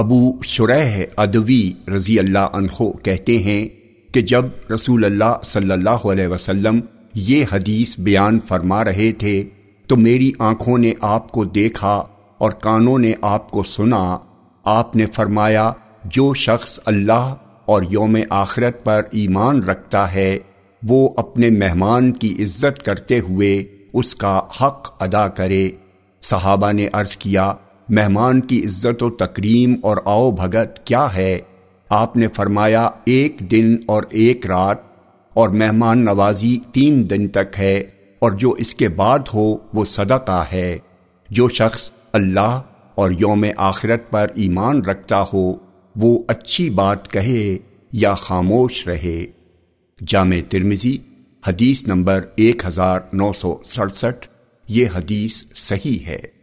ابو شرح ادوی رضی اللہ عنہ کہتے ہیں کہ جب رسول اللہ صلی اللہ علیہ وسلم یہ حدیث بیان فرما رہے تھے تو میری آنکھوں نے آپ کو دیکھا اور کانوں نے آپ کو سنا۔ آپ نے فرمایا، جو شخص اللہ اور یوم آخرت پر ایمان رکھتا ہے، وہ اپنے مہمان کی عزت کرتے ہوئے اس کا حق ادا کرے۔ صحابہ نے عرض کیا مہمان کی عزت و تکریم اور آؤ بھگت کیا ہے؟ آپ نے فرمایا، ایک دن اور ایک رات، اور مہمان نوازی تین دن تک ہے، اور جو اس کے بعد ہو، وہ صدقہ ہے۔ جو شخص اللہ اور یوم آخرت پر ایمان رکھتا ہو، وہ اچھی بات کہے یا خاموش رہے۔ جامع ترمزی حدیث نمبر ایک ہزار نو سو سڑسٹھ، یہ حدیث صحیح ہے۔